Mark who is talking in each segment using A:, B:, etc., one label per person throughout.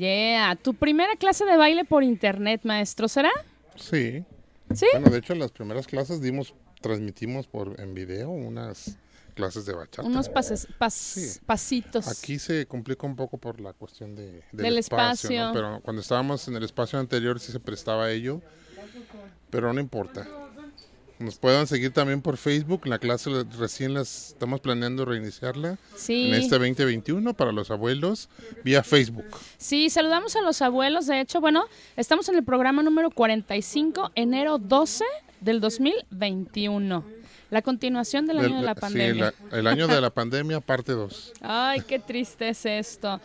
A: Yeah, tu primera clase de baile por internet, maestro, ¿será?
B: Sí.
A: ¿Sí?
B: Bueno, de hecho, las primeras clases dimos, transmitimos por en video unas clases de bachata.
A: Unos pases, pas-
B: Sí.
A: pasitos.
B: Aquí se complica un poco por la cuestión de, del,
A: Del
B: espacio, ¿no? Pero cuando estábamos en el espacio anterior sí se prestaba a ello, pero no importa. Nos pueden seguir también por Facebook. La clase la- recién las estamos planeando reiniciarla
A: Sí.
B: en este 2021 para los abuelos vía Facebook.
A: Sí, saludamos a los abuelos. De hecho, bueno, estamos en el programa número 45, enero 12 del 2021. La continuación del año de la
B: sí,
A: pandemia.
B: la- el año de la pandemia, parte 2.
A: Ay, qué triste es esto.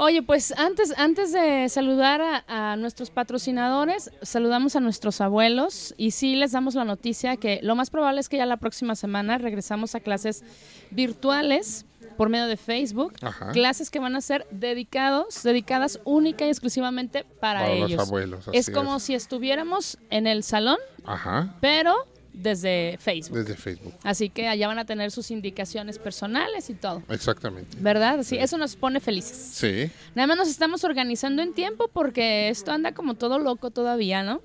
A: Oye, pues antes, antes de saludar a, a nuestros patrocinadores, saludamos a nuestros abuelos y sí les damos la noticia que lo más probable es que ya la próxima semana regresamos a clases virtuales por medio de Facebook,
B: Ajá.
A: clases que van a ser dedicados, dedicadas única y exclusivamente para,
B: Para los
A: ellos.
B: abuelos,
A: es como
B: es.
A: si estuviéramos en el salón,
B: Ajá,
A: pero desde Facebook.
B: desde Facebook.
A: Así que allá van a tener sus indicaciones personales y todo.
B: Exactamente.
A: ¿Verdad? Sí, eso nos pone felices.
B: Sí,
A: Nada más nos estamos organizando en tiempo porque esto anda como todo loco todavía, ¿no?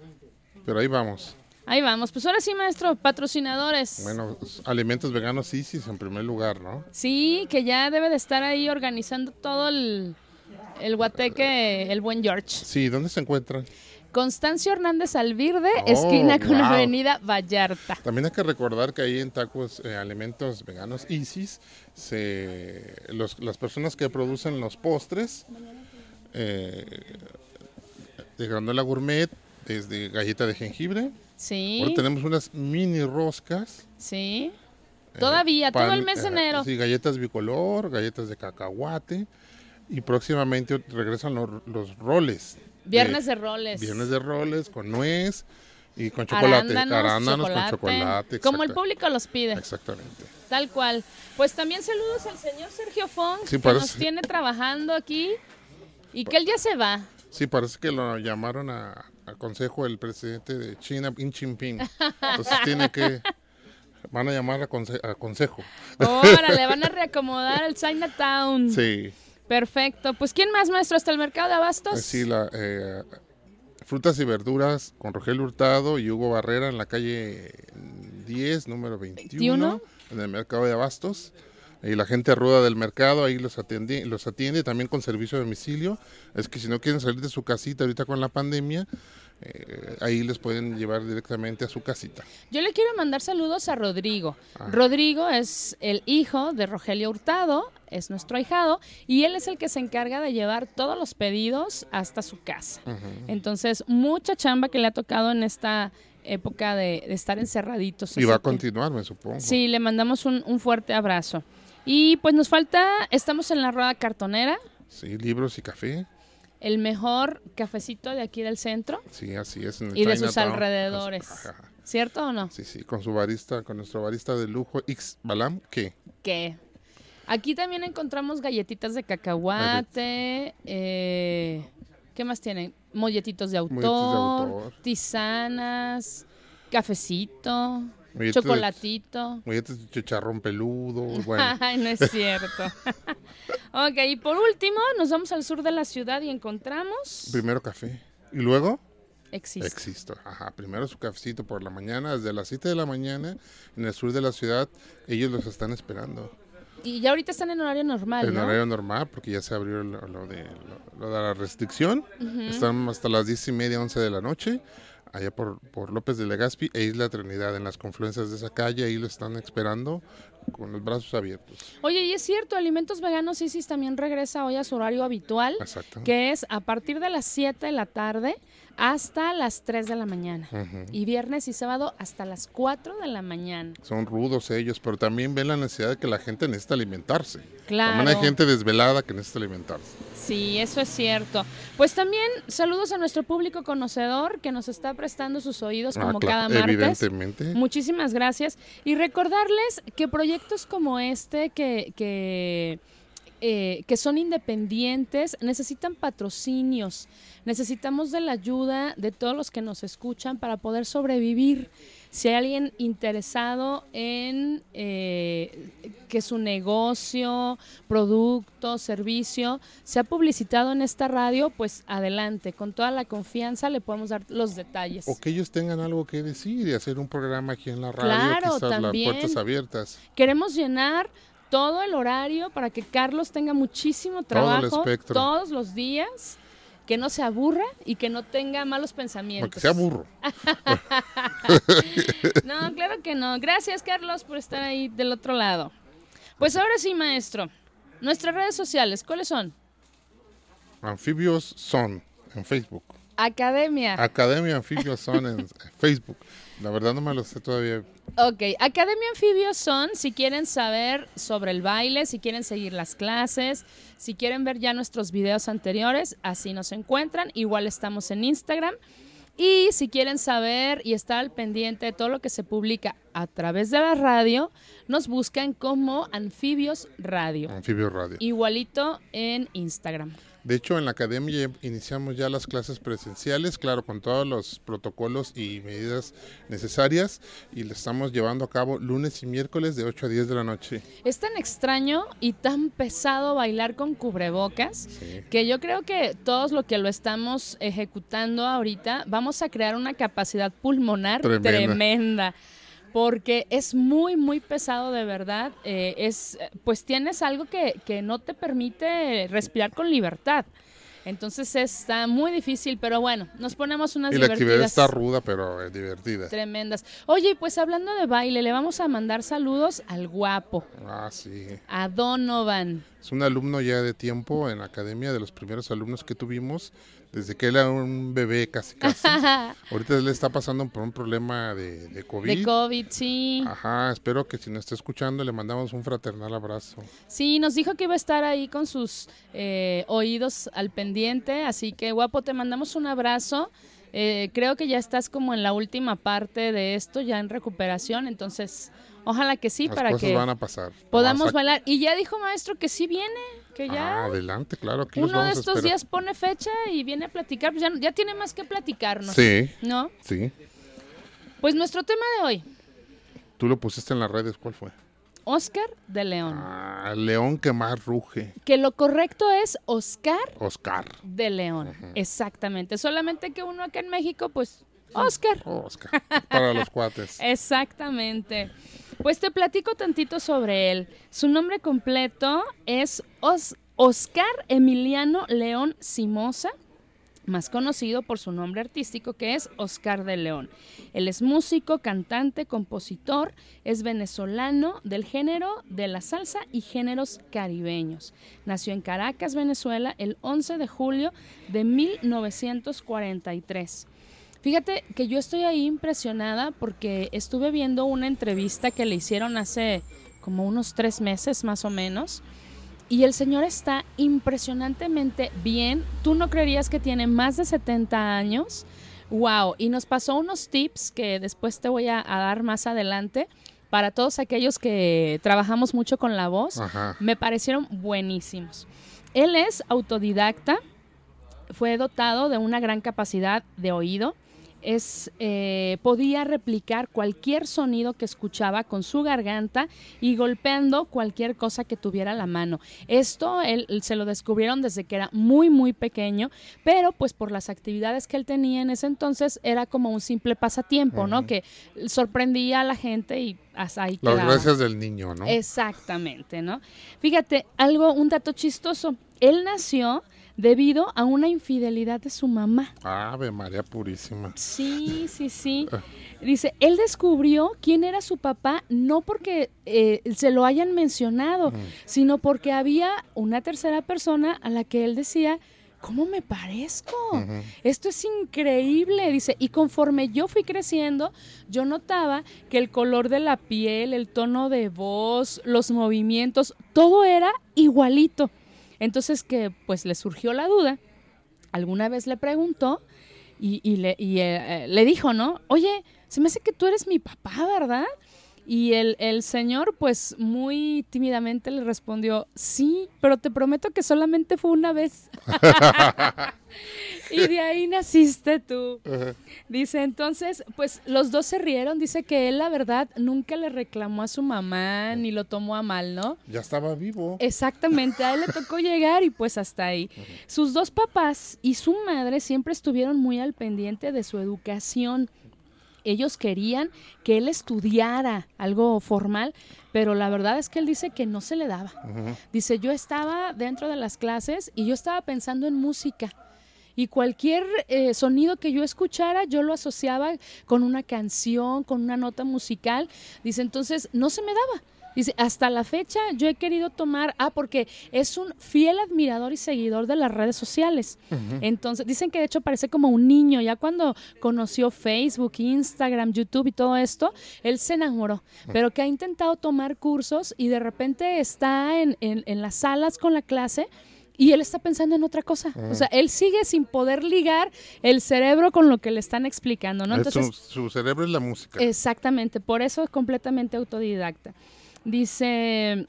B: pero ahí vamos.
A: Ahí vamos. Pues ahora sí, maestro, patrocinadores.
B: Bueno, alimentos veganos Isis en primer lugar, ¿no?
A: Sí, que ya debe de estar ahí organizando todo el, el guateque, el buen George.
B: Sí, ¿dónde se encuentran?
A: Constancio Hernández Alvirde,
B: Oh,
A: esquina con
B: wow.
A: Avenida Vallarta.
B: También hay que recordar que ahí en Tacos eh, Alimentos Veganos Isis, se, los- las personas que producen los postres eh, de granola gourmet, desde galleta de jengibre,
A: Sí,
B: ahora tenemos unas mini roscas.
A: sí.
B: eh,
A: Todavía, todo el mes de
B: eh,
A: enero.
B: Sí, galletas bicolor, galletas de cacahuate. Y próximamente regresan los, los roles.
A: Viernes de roles.
B: Viernes de roles con nuez y con chocolate.
A: Arándanos,
B: con chocolate.
A: Como el público los pide.
B: Exactamente.
A: Tal cual. Pues también saludos al señor Sergio Fong,
B: Sí,
A: que
B: parece-
A: nos tiene trabajando aquí y que él ya se va.
B: Sí, parece que lo llamaron a, a consejo el presidente de China, Xi Jinping. Entonces tiene que... Van a llamar a, conse- a consejo.
A: Órale, van a reacomodar el Chinatown.
B: Sí.
A: Perfecto. Pues ¿quién más, maestro? ¿Hasta el mercado de abastos?
B: Sí, la, eh, frutas y verduras con Rogelio Hurtado y Hugo Barrera en la calle 10, número 21,
A: 21.
B: en el mercado de Abastos. Y la gente ruda del mercado ahí los atiende, los atiende también con servicio de domicilio. Es que si no quieren salir de su casita ahorita con la pandemia, eh, ahí les pueden llevar directamente a su casita.
A: Yo le quiero mandar saludos a Rodrigo.
B: Ah.
A: Rodrigo es el hijo de Rogelio Hurtado, es nuestro ahijado, y él es el que se encarga de llevar todos los pedidos hasta su casa. Entonces, mucha chamba que le ha tocado en esta época de, de estar encerraditos.
B: Y va a
A: que-
B: continuar, me supongo.
A: Sí, le mandamos un, un fuerte abrazo. Y pues nos falta, estamos en la rueda cartonera,
B: Sí, libros y café.
A: el mejor cafecito de aquí del centro
B: Sí, así es. en
A: y de sus alrededores. ¿Cierto o no?
B: Sí, sí, con su barista, con nuestro barista de lujo, X Balam, que
A: Que aquí también encontramos galletitas de cacahuate, eh, ¿qué más tienen? Molletitos de autor,
B: Molletitos de autor.
A: tisanas, cafecito,
B: Molletitos de-
A: chocolatito.
B: Galletas de chicharrón peludo, bueno.
A: Ay, no es cierto. ok, y por último, nos vamos al sur de la ciudad y encontramos.
B: primero café. Y luego,
A: Existe.
B: existo. Ajá, primero su cafecito por la mañana, desde las 7 de la mañana, en el sur de la ciudad, ellos los están esperando.
A: Y ya ahorita están en horario normal,
B: En
A: ¿no?
B: horario normal, porque ya se abrió lo, lo de, lo- lo de la restricción. Están hasta las 10 y media, 11 de la noche. allá por, por López de Legazpi e Isla Trinidad, en las confluencias de esa calle, ahí lo están esperando con los brazos abiertos.
A: Oye, y es cierto, Alimentos Veganos Isis también regresa hoy a su horario habitual,
B: Exacto.
A: que es a partir de las 7 de la tarde hasta las 3 de la mañana. Y viernes y sábado hasta las 4 de la mañana.
B: Son rudos ellos, pero también ven la necesidad de que la gente necesita alimentarse.
A: Claro.
B: También hay gente desvelada que necesita alimentarse.
A: Sí, eso es cierto. Pues también saludos a nuestro público conocedor que nos está prestando sus oídos como
B: Ah, cla-
A: cada martes.
B: Evidentemente.
A: Muchísimas gracias. Y recordarles que proyectos como este, que, que, eh, que son independientes, necesitan patrocinios. Necesitamos de la ayuda de todos los que nos escuchan para poder sobrevivir. Si hay alguien interesado en eh, que su negocio, producto, servicio sea publicitado en esta radio, pues adelante, con toda la confianza le podemos dar los detalles.
B: O que ellos tengan algo que decir y hacer un programa aquí en la radio,
A: Claro,
B: quizás
A: también.
B: las puertas abiertas.
A: Queremos llenar todo el horario para que Carlos tenga muchísimo trabajo todos los días, que no se aburra y que no tenga malos pensamientos.
B: Sea burro.
A: No, claro que no. Gracias, Carlos, por estar ahí del otro lado. Pues ahora sí, maestro. Nuestras redes sociales, ¿cuáles son?
B: Anfibios son en Facebook.
A: Academia.
B: Academia Anfibios son en Facebook. La verdad no me lo sé todavía.
A: Ok, Academia Anfibios son, si quieren saber sobre el baile, si quieren seguir las clases, si quieren ver ya nuestros videos anteriores, así nos encuentran. Igual estamos en Instagram. Y si quieren saber y estar al pendiente de todo lo que se publica a través de la radio, nos buscan como Anfibios Radio.
B: Anfibios Radio.
A: Igualito en Instagram.
B: De hecho, en la academia iniciamos ya las clases presenciales, claro, con todos los protocolos y medidas necesarias, y le estamos llevando a cabo lunes y miércoles de 8 a 10 de la noche.
A: Es tan extraño y tan pesado bailar con cubrebocas
B: Sí.
A: que yo creo que todos lo que lo estamos ejecutando ahorita vamos a crear una capacidad pulmonar
B: Tremenda.
A: tremenda. Porque es muy, muy pesado de verdad. eh, es, eh, pues tienes algo que, que no te permite respirar con libertad. Entonces está muy difícil, pero bueno, nos ponemos unas
B: Y la actividad
A: divertidas
B: está ruda, pero es divertida.
A: tremendas. Oye, pues hablando de baile, le vamos a mandar saludos al guapo,
B: Ah, sí.
A: a Donovan.
B: Es un alumno ya de tiempo en la academia, de los primeros alumnos que tuvimos, desde que él era un bebé casi casi. Ahorita él está pasando por un problema de, de COVID.
A: De COVID, sí.
B: Ajá, espero que si nos está escuchando le mandamos un fraternal abrazo.
A: Sí, nos dijo que iba a estar ahí con sus eh, oídos al pendiente, así que guapo, te mandamos un abrazo. Eh, creo que ya estás como en la última parte de esto, ya en recuperación, entonces ojalá que sí,
B: Las
A: para
B: cosas
A: que
B: van a pasar.
A: podamos
B: a-
A: bailar. Y ya dijo maestro que sí viene, que ya
B: Ah, adelante, claro. Aquí
A: uno de estos días pone fecha y viene a platicar, pues ya, ya tiene más que platicarnos.
B: Sí,
A: ¿No?
B: sí.
A: Pues nuestro tema de hoy,
B: Tú lo pusiste en las redes, ¿cuál fue?
A: Oscar de León.
B: Ah, León que más ruge.
A: Que lo correcto es Oscar
B: Oscar.
A: de León. Exactamente. Solamente que uno acá en México, pues, Oscar.
B: Oscar. Para los cuates.
A: Exactamente. Pues te platico tantito sobre él. Su nombre completo es Os- Oscar Emiliano León Simosa, más conocido por su nombre artístico que es Oscar de León. Él es músico, cantante, compositor, es venezolano del género de la salsa y géneros caribeños. Nació en Caracas, Venezuela, el 11 de julio de 1943. Fíjate que yo estoy ahí impresionada porque estuve viendo una entrevista que le hicieron hace como unos tres meses más o menos. Y el señor está impresionantemente bien. Tú no creerías que tiene más de 70 años. Wow. Y nos pasó unos tips que después te voy a, a dar más adelante para todos aquellos que trabajamos mucho con la voz.
B: Ajá.
A: Me parecieron buenísimos. Él es autodidacta, fue dotado de una gran capacidad de oído. Es, eh, podía replicar cualquier sonido que escuchaba con su garganta y golpeando cualquier cosa que tuviera a la mano. Esto él, se lo descubrieron desde que era muy muy pequeño, pero pues por las actividades que él tenía en ese entonces era como un simple pasatiempo, ¿no? Que sorprendía a la gente y hasta ahí
B: Las gracias del niño, ¿no?
A: Exactamente, ¿no? Fíjate, algo, un dato chistoso. Él nació debido a una infidelidad de su mamá.
B: Ave María Purísima.
A: Sí, sí, sí. Dice, él descubrió quién era su papá no porque eh, se lo hayan mencionado,
B: Mm.
A: sino porque había una tercera persona a la que él decía, ¿cómo me parezco? Esto es increíble, dice. Y conforme yo fui creciendo, yo notaba que el color de la piel, el tono de voz, los movimientos, todo era igualito. Entonces que pues le surgió la duda. Alguna vez le preguntó y, le, y, eh, eh, le dijo, ¿no? Oye, se me hace que tú eres mi papá, ¿verdad? Y el, el señor, pues muy tímidamente le respondió, sí, pero te prometo que solamente fue una vez. y de ahí naciste tú. Dice, entonces, pues los dos se rieron. Dice que él, la verdad, nunca le reclamó a su mamá ni lo tomó a mal, ¿no?
B: Ya estaba vivo.
A: Exactamente, a él le tocó llegar y pues hasta ahí. Sus dos papás y su madre siempre estuvieron muy al pendiente de su educación. Ellos querían que él estudiara algo formal, pero la verdad es que él dice que no se le daba. Dice, yo estaba dentro de las clases y yo estaba pensando en música. Y cualquier eh, sonido que yo escuchara, yo lo asociaba con una canción, con una nota musical. Dice, entonces no se me daba. Dice, hasta la fecha yo he querido tomar, ah, porque es un fiel admirador y seguidor de las redes sociales. Entonces, dicen que de hecho parece como un niño, ya cuando conoció Facebook, Instagram, YouTube y todo esto, él se enamoró, pero que ha intentado tomar cursos y de repente está en, en, en las salas con la clase y él está pensando en otra cosa. O sea, él sigue sin poder ligar el cerebro con lo que le están explicando, ¿no?
B: Es
A: Entonces,
B: su, su cerebro es la música.
A: Exactamente, por eso es completamente autodidacta. Dice,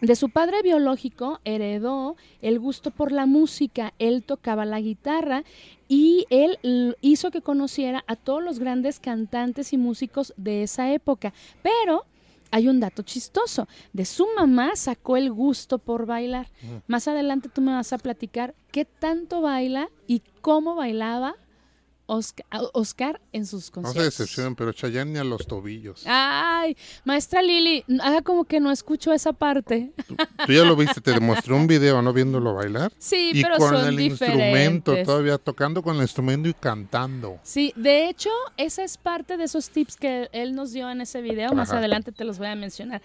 A: de su padre biológico heredó el gusto por la música, él tocaba la guitarra y él hizo que conociera a todos los grandes cantantes y músicos de esa época. Pero hay un dato chistoso, de su mamá sacó el gusto por bailar. Más adelante tú me vas a platicar qué tanto baila y cómo bailaba Oscar, Oscar en sus
B: No
A: conciertos.
B: se decepcionen, pero Chayanne ni a los tobillos.
A: Ay, maestra Lili, haga como que no escucho esa parte.
B: Tú ya lo viste, te demostró un video, ¿no? Viéndolo bailar.
A: Sí,
B: y
A: pero
B: con
A: son
B: el instrumento,
A: diferentes.
B: todavía tocando con el instrumento y cantando.
A: Sí, de hecho, esa es parte de esos tips que él nos dio en ese video. Más adelante te los voy a mencionar.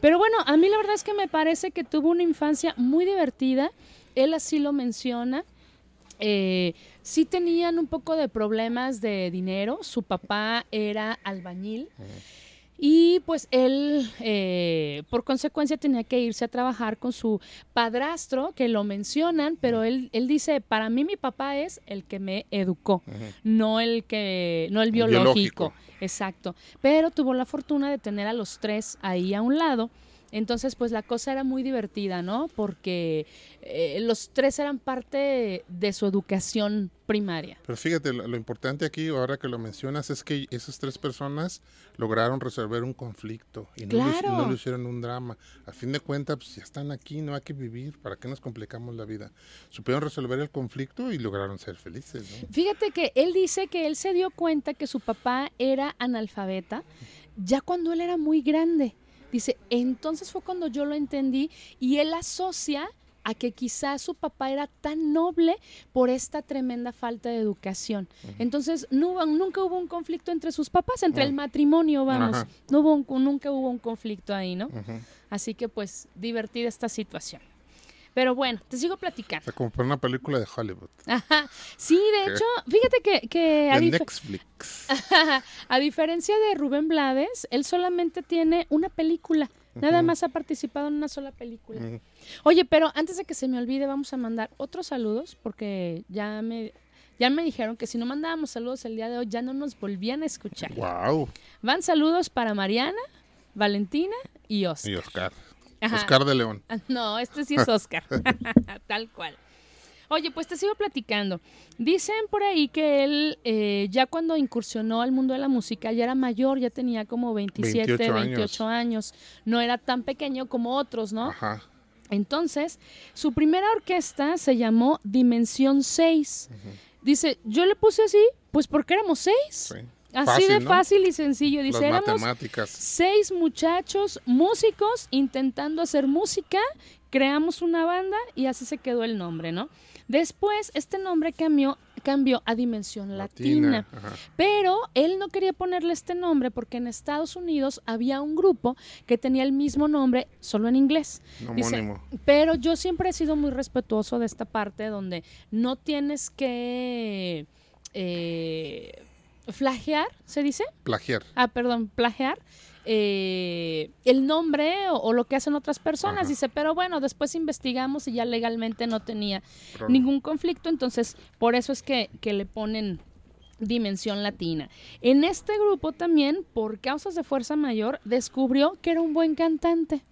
A: Pero bueno, a mí la verdad es que me parece que tuvo una infancia muy divertida. Él así lo menciona. Eh, sí tenían un poco de problemas de dinero. Su papá era albañil. Y pues él, eh, por consecuencia, tenía que irse a trabajar con su padrastro, que lo mencionan, pero él, él dice, para mí mi papá es el que me educó, no el que, no el biológico.
B: biológico.
A: Exacto. Pero tuvo la fortuna de tener a los tres ahí a un lado. Entonces, pues la cosa era muy divertida, ¿no? Porque eh, los tres eran parte de su educación primaria.
B: Pero fíjate, lo, lo importante aquí, ahora que lo mencionas, es que esas tres personas lograron resolver un conflicto y no, lo,
A: Claro.
B: no lo hicieron un drama. A fin de cuentas, pues ya están aquí, no hay que vivir. ¿Para qué nos complicamos la vida? Supieron resolver el conflicto y lograron ser felices, ¿no?
A: Fíjate que él dice que él se dio cuenta que su papá era analfabeta ya cuando él era muy grande. Dice, entonces fue cuando yo lo entendí y él asocia a que quizás su papá era tan noble por esta tremenda falta de educación. Entonces no nunca hubo un conflicto entre sus papás, entre el matrimonio, vamos. No hubo un- nunca hubo un conflicto ahí, ¿no? Así que pues divertida esta situación. Pero bueno, te sigo
B: O
A: platicando.
B: sea, como para una película de Hollywood.
A: Ajá. Sí, de hecho, fíjate que, que a
B: Netflix.
A: a diferencia de Rubén Blades, él solamente tiene una película. Nada más ha participado en una sola película. Oye, pero antes de que se me olvide, vamos a mandar otros saludos porque ya me, ya me dijeron que si no mandábamos saludos el día de hoy ya no nos volvían a escuchar.
B: Wow.
A: Van saludos para Mariana, Valentina y Oscar.
B: Y Oscar.
A: Ajá.
B: Oscar de León.
A: Ah, No, este sí es Oscar. Tal cual. Oye, pues te sigo platicando. Dicen por ahí que él, eh, ya cuando incursionó al mundo de la música, ya era mayor, ya tenía como 27,
B: 28
A: 28 años. No era tan pequeño como otros, ¿no?
B: Ajá.
A: Entonces, su primera orquesta se llamó Dimensión 6. Dice, yo le puse así, pues porque éramos seis.
B: Sí.
A: Así
B: Fácil,
A: de
B: ¿no?
A: fácil y sencillo. Dice,
B: Las
A: éramos
B: matemáticas.
A: seis muchachos músicos intentando hacer música, creamos una banda y así se quedó el nombre, ¿no? Después, este nombre cambió, cambió a Dimensión Latina.
B: Ajá.
A: Pero él no quería ponerle este nombre porque en Estados Unidos había un grupo que tenía el mismo nombre, solo en inglés. Dice, pero yo siempre he sido muy respetuoso de esta parte donde no tienes que eh, flagear, ¿se dice?
B: Plagiar.
A: Ah, perdón, plagiar. eh, el nombre o, o lo que hacen otras personas.
B: Ajá.
A: Dice, pero bueno, después investigamos y ya legalmente no tenía ningún conflicto, entonces por eso es que, que le ponen dimensión latina. En este grupo también, por causas de fuerza mayor, descubrió que era un buen cantante.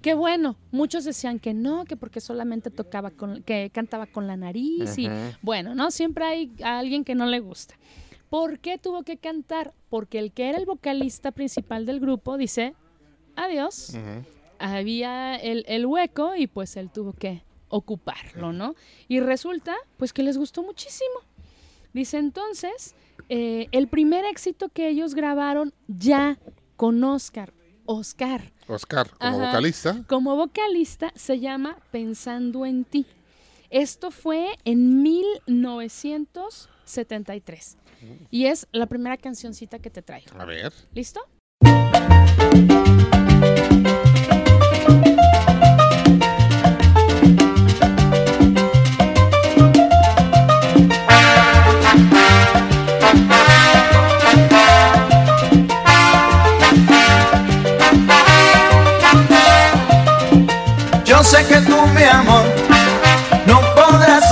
A: Que bueno, muchos decían que no, que porque solamente tocaba con, que cantaba con la nariz y bueno, ¿no? Siempre hay alguien que no le gusta. ¿Por qué tuvo que cantar? Porque el que era el vocalista principal del grupo dice, adiós, había el, el hueco y pues él tuvo que ocuparlo, ¿no? Y resulta pues que les gustó muchísimo. Dice entonces, eh, el primer éxito que ellos grabaron ya con Oscar, Oscar,
B: Oscar, como
A: Ajá.
B: vocalista.
A: como vocalista se llama Pensando en ti. Esto fue en 1973 y es la primera cancioncita que te traigo.
B: A ver.
A: ¿Listo?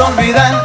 C: Olvidar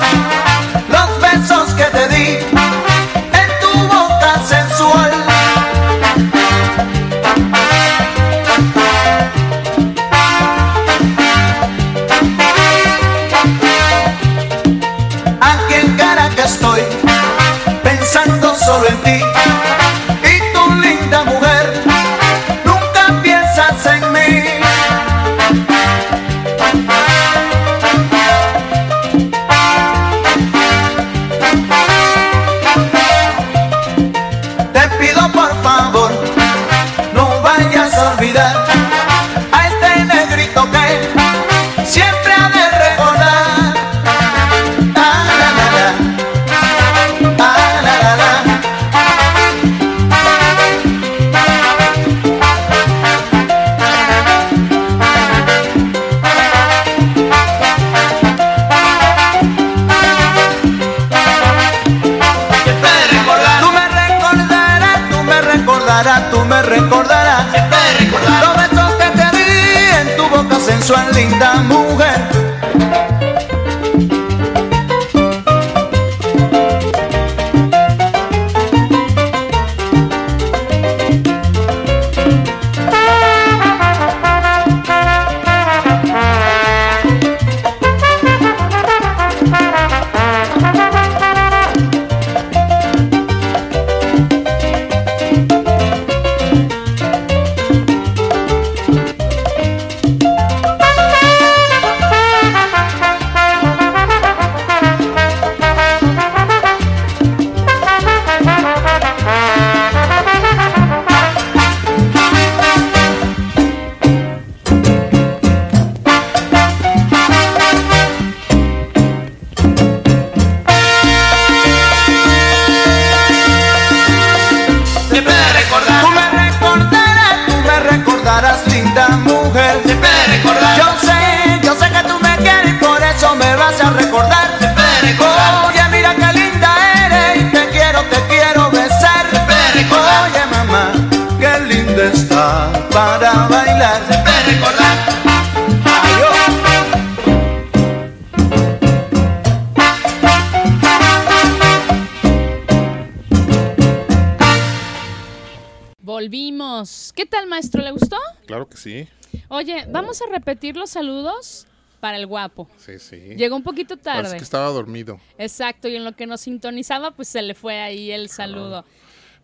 A: vamos a repetir los saludos para el guapo.
B: Sí, sí.
A: Llegó un poquito
B: Parece
A: tarde.
B: que estaba dormido.
A: Exacto, y en lo que nos sintonizaba, pues se le fue ahí el saludo.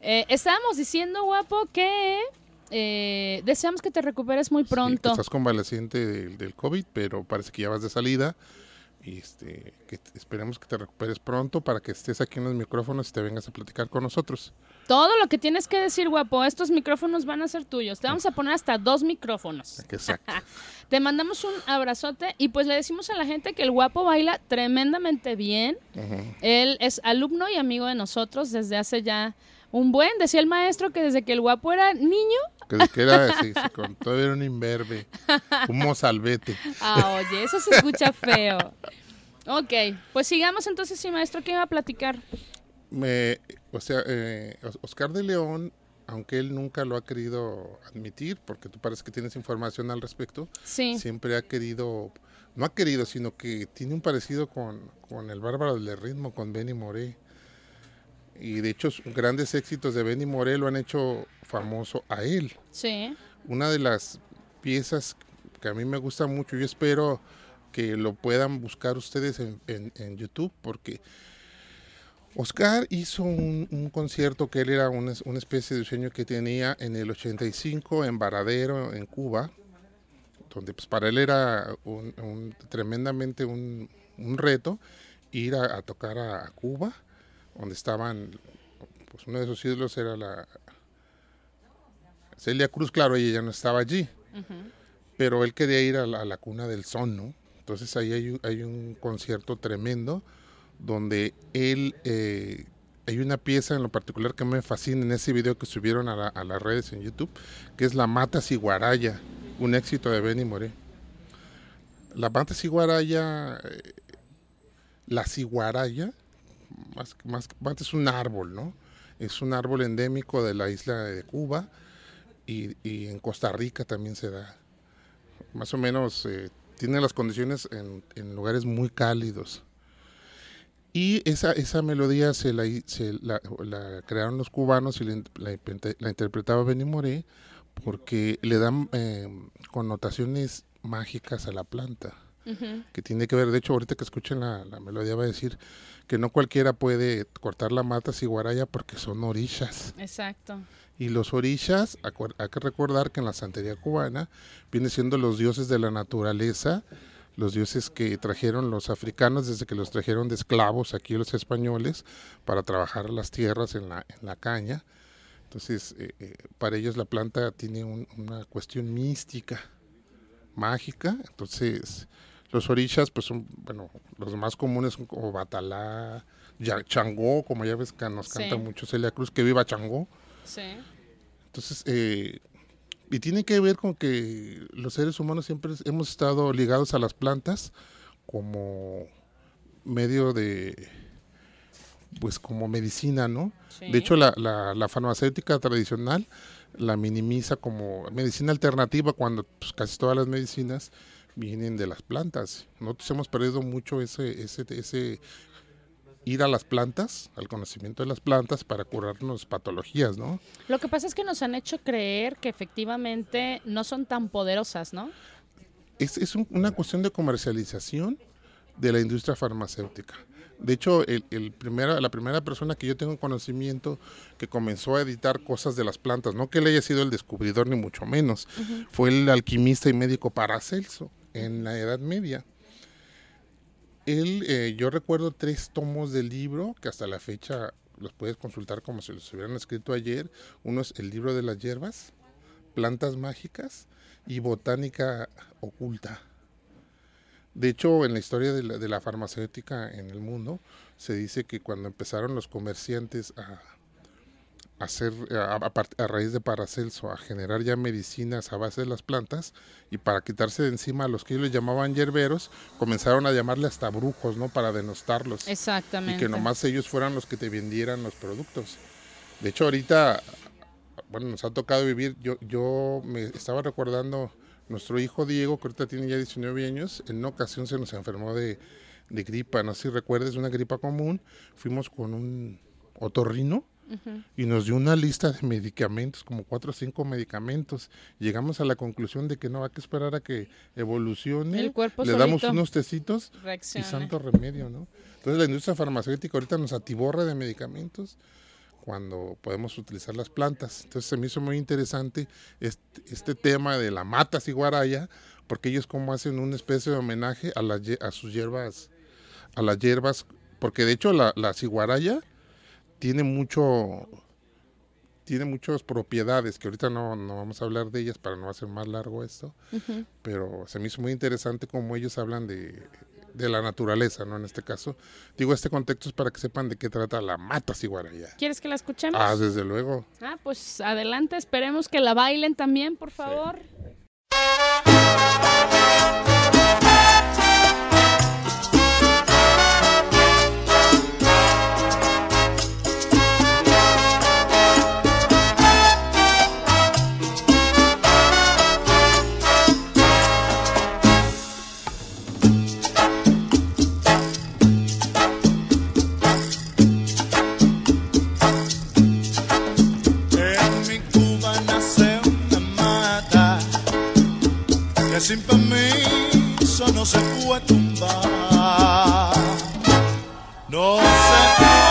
A: Eh, estábamos diciendo, guapo, que eh, deseamos que te recuperes muy
B: Sí,
A: pronto.
B: estás convaleciente del, del COVID, pero parece que ya vas de salida. y este, que esperemos que te recuperes pronto para que estés aquí en los micrófonos y te vengas a platicar con nosotros.
A: Todo lo que tienes que decir, guapo, estos micrófonos van a ser tuyos. Te vamos a poner hasta dos micrófonos.
B: Exacto.
A: Te mandamos un abrazote y pues le decimos a la gente que el guapo baila tremendamente bien. Él es alumno y amigo de nosotros desde hace ya un buen. Decía el maestro que desde que el guapo era niño.
B: Que, que era, sí, sí, con todo era un imberbe, un mozalbete.
A: Ah, oye, eso se escucha feo. Ok, pues sigamos entonces, sí, maestro, ¿qué iba a platicar?
B: Me, o sea, eh, Os- Oscar de León, aunque él nunca lo ha querido admitir, porque tú parece que tienes información al respecto,
A: Sí,
B: siempre ha querido, no ha querido, sino que tiene un parecido con, con el bárbaro del ritmo, con Benny Moré. Y de hecho, grandes éxitos de Benny Moré lo han hecho famoso a él.
A: sí.
B: Una de las piezas que a mí me gusta mucho, yo espero que lo puedan buscar ustedes en, en- en YouTube, porque Oscar hizo un, un concierto que él era una, una especie de sueño que tenía en el 85 en Varadero, en Cuba, donde pues para él era un, un- tremendamente un, un reto ir a, a tocar a, a Cuba, donde estaban, pues uno de sus ídolos era la Celia Cruz, claro, ella ya no estaba allí, pero él quería ir a la, a la cuna del son, ¿no? Entonces ahí hay un concierto tremendo donde él, eh, hay una pieza en lo particular que me fascina en ese video que subieron a, la- las redes en YouTube, que es La Mata Ciguaraya, un éxito de Benny Moré. La Mata Ciguaraya, eh, la ciguaraya, más, más, más es un árbol, ¿no? Es un árbol endémico de la isla de Cuba y, en Costa Rica también se da. Más o menos eh, tiene las condiciones en lugares muy cálidos. Y esa, esa melodía se la, se la, la crearon los cubanos y la, la interpretaba Benny Moré porque le dan eh, connotaciones mágicas a la planta que tiene que ver, de hecho ahorita que escuchen la, la melodía va a decir que no cualquiera puede cortar la mata ciguaraya porque son orishas.
A: Exacto.
B: Y los acuer- hay que recordar que en la santería cubana vienen siendo los dioses de la naturaleza, los dioses que trajeron los africanos desde que los trajeron de esclavos aquí los españoles para trabajar las tierras en la, en la caña. Entonces, eh, eh, para ellos la planta tiene un- una cuestión mística, mágica. Entonces, los orishas, pues son, bueno, los más comunes son como Batalá, Ya- Changó, como ya ves que nos
A: Sí.
B: canta mucho Celia Cruz, que viva Changó.
A: Sí.
B: Entonces, eh, y tiene que ver con que los seres humanos siempre hemos estado ligados a las plantas como medio de, pues como medicina, ¿no?
A: Sí.
B: De hecho, la, la, la farmacéutica tradicional la minimiza como medicina alternativa cuando pues, casi todas las medicinas vienen de las plantas. Nosotros hemos perdido mucho ese, ese, ese ir a las plantas, al conocimiento de las plantas para curarnos patologías, ¿no?
A: Lo que pasa es que nos han hecho creer que efectivamente no son tan poderosas, ¿no?
B: es, es un- una cuestión de comercialización de la industria farmacéutica. De hecho, el, el primera, la primera persona que yo tengo conocimiento que comenzó a editar cosas de las plantas, no que él haya sido el descubridor ni mucho menos, fue el alquimista y médico Paracelso en la Edad Media. Él, eh, yo recuerdo tres tomos del libro que hasta la fecha los puedes consultar como si los hubieran escrito ayer. Uno es el libro de las hierbas, plantas mágicas y botánica oculta. De hecho, en la historia de la, de la farmacéutica en el mundo, se dice que cuando empezaron los comerciantes a hacer, a, a raíz de Paracelso, a generar ya medicinas a base de las plantas, y para quitarse de encima a los que ellos llamaban hierberos, comenzaron a llamarle hasta brujos, ¿no? Para denostarlos
A: Exactamente.
B: y que nomás ellos fueran los que te vendieran los productos. De hecho, ahorita, bueno, nos ha tocado vivir, yo, yo me estaba recordando, nuestro hijo Diego, que ahorita tiene ya 19 años, en una ocasión se nos enfermó de, de gripa, no sé si recuerdes, una gripa común, fuimos con un otorrino y nos dio una lista de medicamentos, como cuatro o cinco medicamentos. Llegamos a la conclusión de que no hay que esperar a que evolucione,
A: El cuerpo
B: le damos unos tecitos y santo remedio, ¿no? Entonces la industria farmacéutica ahorita nos atiborra de medicamentos cuando podemos utilizar las plantas. Entonces se me hizo muy interesante este, este tema de la mata ciguaraya porque ellos como hacen una especie de homenaje a, las a sus hierbas, a las hierbas, porque de hecho la, la ciguaraya tiene mucho, tiene muchas propiedades, que ahorita no, no, vamos a hablar de ellas para no hacer más largo esto, pero se me hizo muy interesante como ellos hablan de, de la naturaleza, ¿no? En este caso. Digo, este contexto es para que sepan de qué trata la mata ciguaraya.
A: ¿Quieres que la escuchemos?
B: Ah, desde luego.
A: Ah, pues adelante, esperemos que la bailen también, por favor.
C: En sin permiso no se puede tumbar. No se puede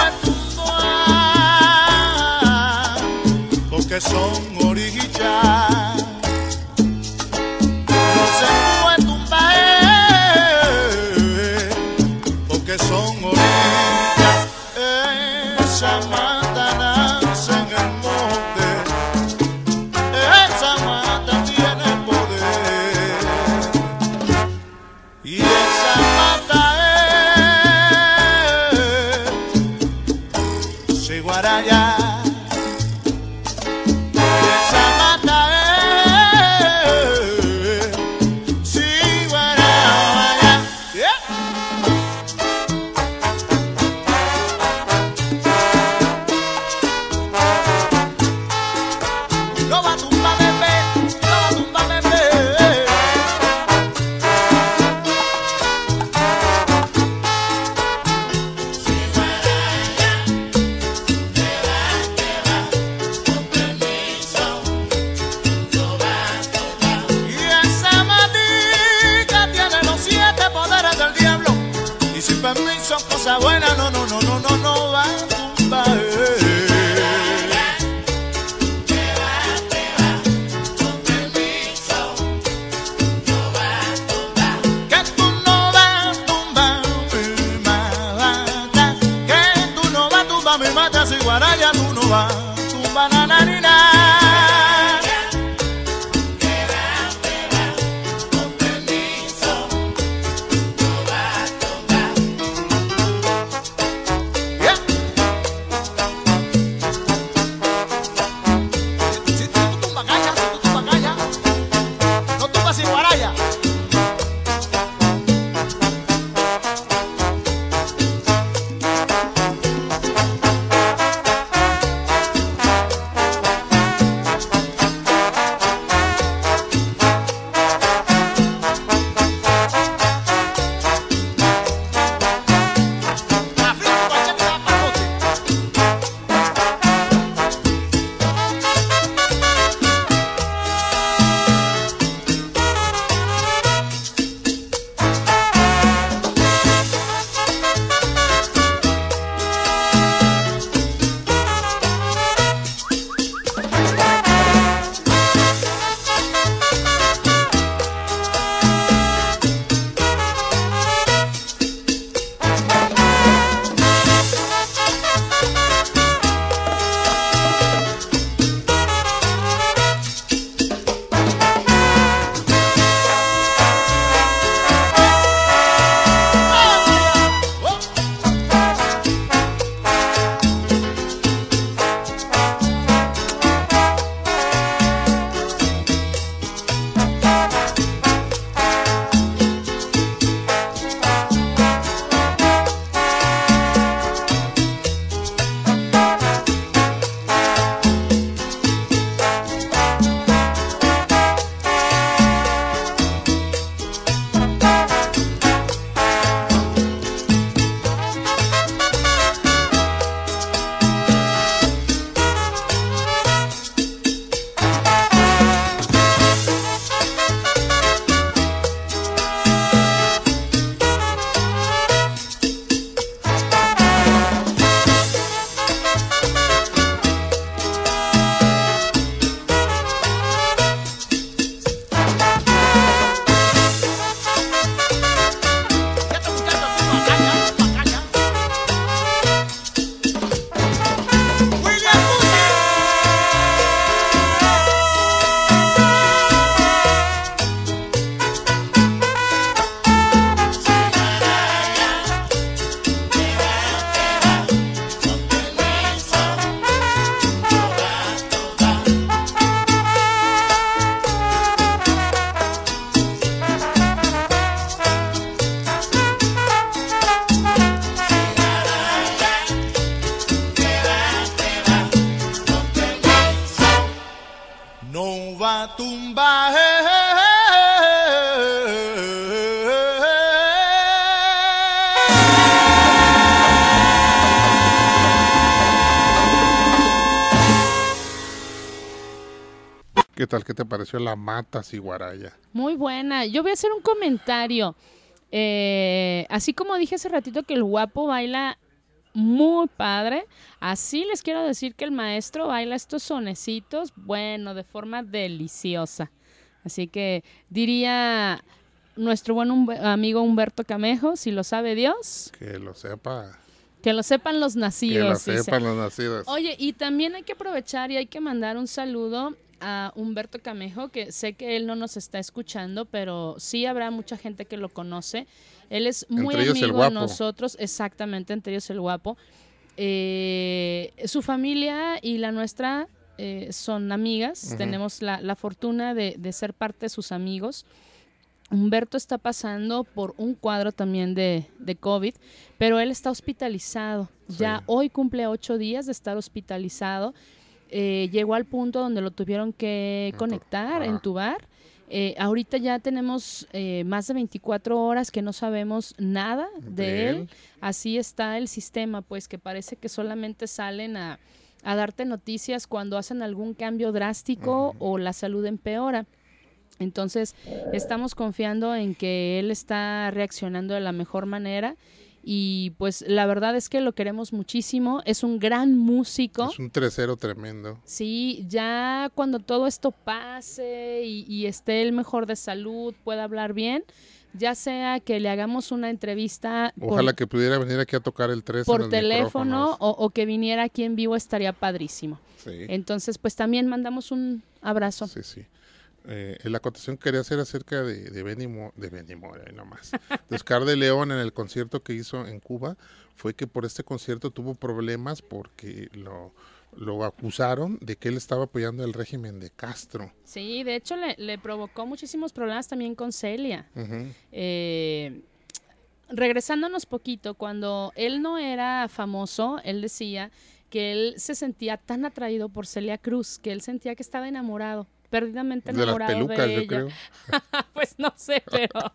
C: no
B: pareció la mata ciguaraya?
A: Muy buena. Yo voy a hacer un comentario. Eh, así como dije hace ratito que el guapo baila muy padre, así les quiero decir que el maestro baila estos sonecitos, bueno, de forma deliciosa. Así que diría nuestro buen amigo Humberto Camejo, si lo sabe Dios,
B: Que lo sepa.
A: que lo sepan los
B: Que lo
A: nacidos.
B: sepan los nacidos.
A: Oye, y también hay que aprovechar y hay que mandar un saludo a Humberto Camejo, que sé que él no nos está escuchando, pero sí habrá mucha gente que lo conoce. Él es muy
B: Entre
A: amigo de nosotros, exactamente, entre ellos el guapo. Eh, su familia y la nuestra eh, son amigas, tenemos la, la fortuna de, de ser parte de sus amigos. Humberto está pasando por un cuadro también de, de COVID, pero él está hospitalizado. Ya hoy cumple ocho días de estar hospitalizado. Eh, llegó al punto donde lo tuvieron que conectar,
B: ajá.
A: entubar. Eh, ahorita ya tenemos eh, más de 24 horas que no sabemos nada de, él. Así está el sistema, pues que parece que solamente salen a, a darte noticias cuando hacen algún cambio drástico o la salud empeora. Entonces, estamos confiando en que él está reaccionando de la mejor manera y pues la verdad es que lo queremos muchísimo, es un gran músico.
B: Es un 3-0 tremendo.
A: Sí, ya cuando todo esto pase y, y esté el mejor de salud, pueda hablar bien, ya sea que le hagamos una entrevista por-
B: Ojalá que pudiera venir aquí a tocar el 3 en
A: por
B: los
A: teléfono o, o que viniera aquí en vivo estaría padrísimo.
B: Sí,
A: Entonces, pues también mandamos un abrazo.
B: sí, sí. Eh, la acotación que quería hacer acerca de, de Benny Mo- de Benny nomás. De Oscar de León en el concierto que hizo en Cuba, fue que por este concierto tuvo problemas porque lo, lo acusaron de que él estaba apoyando el régimen de Castro.
A: Sí, de hecho le, le provocó muchísimos problemas también con Celia. Eh, regresándonos poquito, cuando él no era famoso, él decía que él se sentía tan atraído por Celia Cruz, que él sentía que estaba enamorado, perdidamente
B: De las
A: enamorado de,
B: pelucas, yo
A: ella.
B: creo.
A: pues no sé, pero,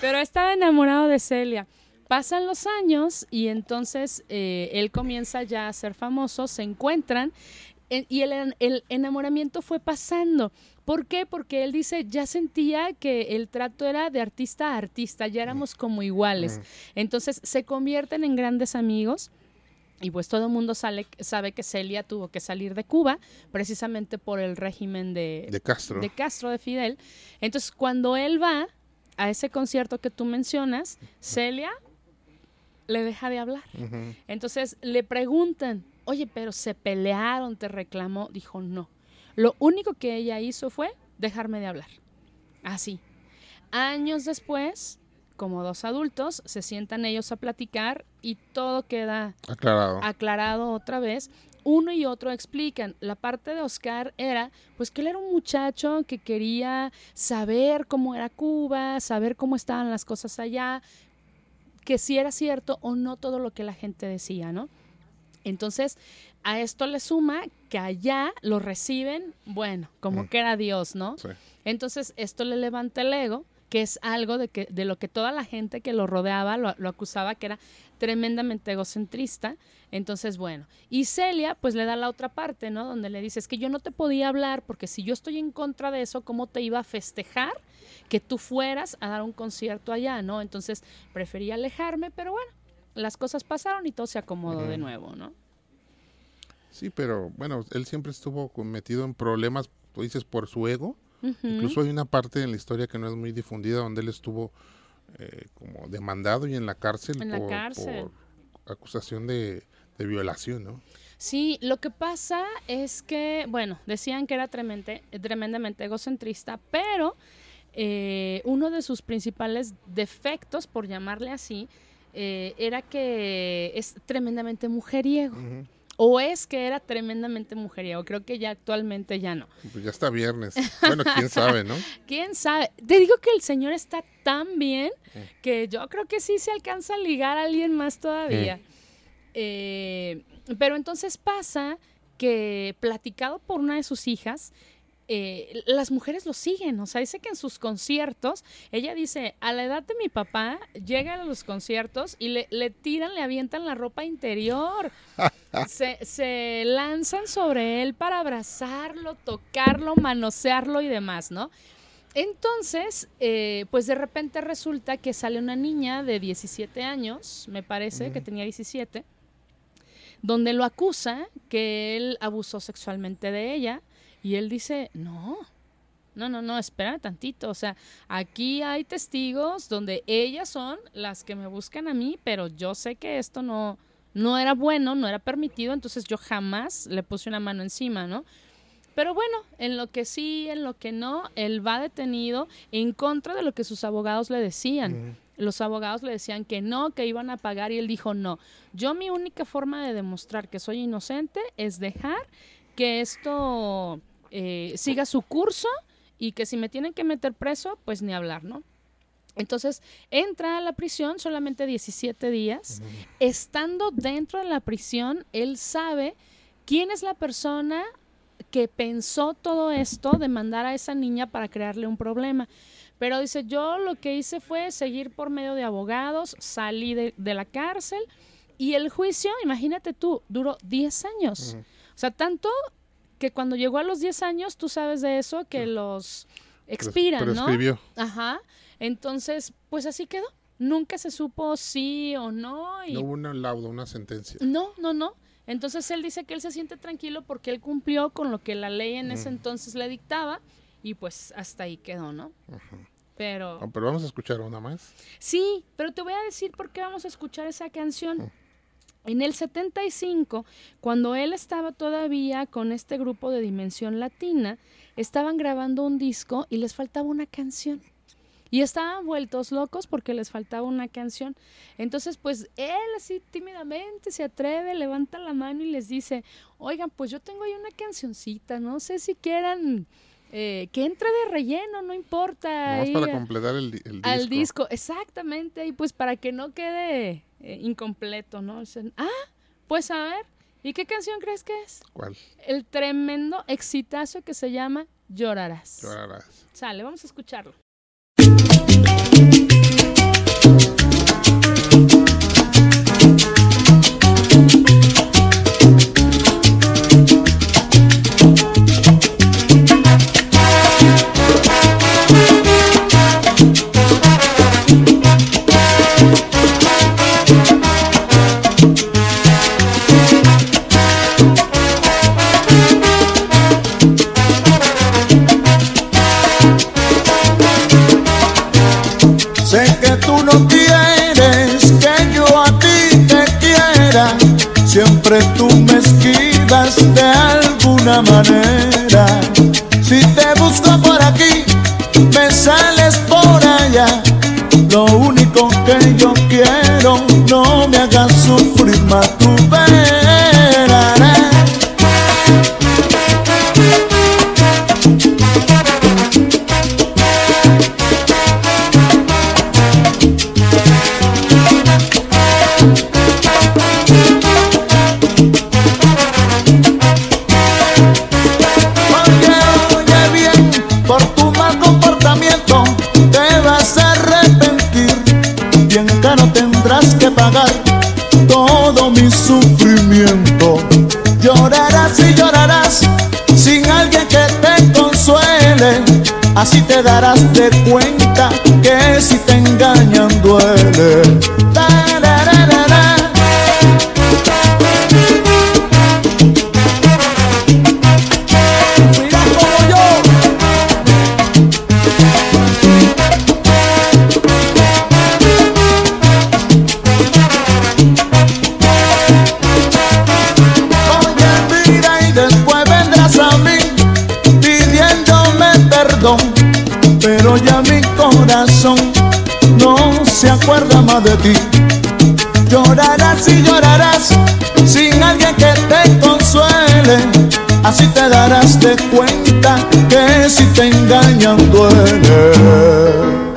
A: pero estaba enamorado de Celia. Pasan los años y entonces eh, él comienza ya a ser famoso, se encuentran en- y el, el enamoramiento fue pasando. ¿Por qué? Porque él dice, ya sentía que el trato era de artista a artista, ya éramos como iguales. Entonces se convierten en grandes amigos. Y pues todo el mundo sale, sabe que Celia tuvo que salir de Cuba precisamente por el régimen de,
B: De Castro.
A: de Castro de Fidel. Entonces, cuando él va a ese concierto que tú mencionas, Celia le deja de hablar. Entonces le preguntan, oye, pero se pelearon, te reclamó. Dijo, no. Lo único que ella hizo fue dejarme de hablar. Así. Años después, como dos adultos, se sientan ellos a platicar y todo queda
B: Aclarado.
A: aclarado otra vez. Uno y otro explican. La parte de Oscar era, pues que él era un muchacho que quería saber cómo era Cuba, saber cómo estaban las cosas allá, que si era cierto o no todo lo que la gente decía, ¿no? Entonces, a esto le suma que allá lo reciben, bueno, como
B: Mm.
A: que era Dios, ¿no?
B: Sí.
A: Entonces, esto le levanta el ego, que es algo de, que, de lo que toda la gente que lo rodeaba lo, lo acusaba que era tremendamente egocentrista. Entonces, bueno, y Celia pues le da la otra parte, ¿no? Donde le dice, es que yo no te podía hablar porque si yo estoy en contra de eso, ¿cómo te iba a festejar que tú fueras a dar un concierto allá, ¿no? Entonces, prefería alejarme, pero bueno, las cosas pasaron y todo se acomodó de nuevo, ¿no?
B: Sí, pero bueno, él siempre estuvo metido en problemas, tú dices, por su ego. Incluso hay una parte en la historia que no es muy difundida donde él estuvo eh, como demandado y en la cárcel,
A: En la
B: por,
A: cárcel.
B: por acusación de, de violación, ¿no?
A: Sí, lo que pasa es que, bueno, decían que era tremende- tremendamente egocentrista, pero eh, uno de sus principales defectos, por llamarle así, eh, era que es tremendamente mujeriego. O es que era tremendamente mujeriego. Creo que ya actualmente ya no.
B: Pues ya está viernes. Bueno, quién sabe, ¿no?
A: ¿Quién sabe? Te digo que el señor está tan bien que yo creo que sí se alcanza a ligar a alguien más todavía. Eh, pero entonces pasa que, platicado por una de sus hijas, eh, las mujeres lo siguen. O sea, dice que en sus conciertos, ella dice, a la edad de mi papá, llegan a los conciertos y le, le tiran, le avientan la ropa interior. se, se lanzan sobre él para abrazarlo, tocarlo, manosearlo y demás, ¿no? Entonces, eh, pues de repente resulta que sale una niña de 17 años, me parece que tenía 17, donde lo acusa que él abusó sexualmente de ella y él dice, no, no, no, no, espera tantito, o sea, aquí hay testigos donde ellas son las que me buscan a mí, pero yo sé que esto no, no era bueno, no era permitido, entonces yo jamás le puse una mano encima, ¿no? Pero bueno, en lo que sí, en lo que no, él va detenido en contra de lo que sus abogados le decían. Los abogados le decían que no, que iban a pagar y él dijo no. Yo mi única forma de demostrar que soy inocente es dejar que esto eh, siga su curso y que si me tienen que meter preso, pues ni hablar, ¿no? Entonces entra a la prisión solamente 17 días. Estando dentro de la prisión, él sabe quién es la persona que pensó todo esto de mandar a esa niña para crearle un problema. Pero dice, yo lo que hice fue seguir por medio de abogados, salí de, de la cárcel y el juicio, imagínate tú, duró 10 años. Sea, tanto que cuando llegó a los 10 años, tú sabes de eso, que los expiran,
B: prescribió.
A: ¿no? Ajá. Entonces, pues así quedó. Nunca se supo sí o no. Y...
B: No hubo un laudo, una sentencia.
A: No, no, no. Entonces él dice que él se siente tranquilo porque él cumplió con lo que la ley en ese entonces le dictaba y pues hasta ahí quedó, ¿no? Pero...
B: Ah, pero vamos a escuchar una más.
A: Sí, pero te voy a decir por qué vamos a escuchar esa canción. En el 75, cuando él estaba todavía con este grupo de Dimensión Latina, estaban grabando un disco y les faltaba una canción. Y estaban vueltos locos porque les faltaba una canción. Entonces, pues él así tímidamente se atreve, levanta la mano y les dice, oigan, pues yo tengo ahí una cancioncita, no sé si quieran eh, que entre de relleno, no importa. Ahí
B: para completar el, el disco.
A: al disco, exactamente, y pues para que no quede eh, incompleto, ¿no? Dicen, ah, pues a ver, ¿y qué canción crees que es?
B: ¿Cuál?
A: El tremendo exitazo que se llama Llorarás.
B: Llorarás.
A: Sale, vamos a escucharlo.
C: Si te busco por aquí, me sales por allá. Lo único que yo quiero, no me hagas sufrir más tu Llorarás y llorarás sin alguien que te consuele. Así te darás de cuenta que si te engañan duele. De ti. Llorarás y llorarás sin alguien que te consuele. Así te darás de cuenta que si te engañan duele.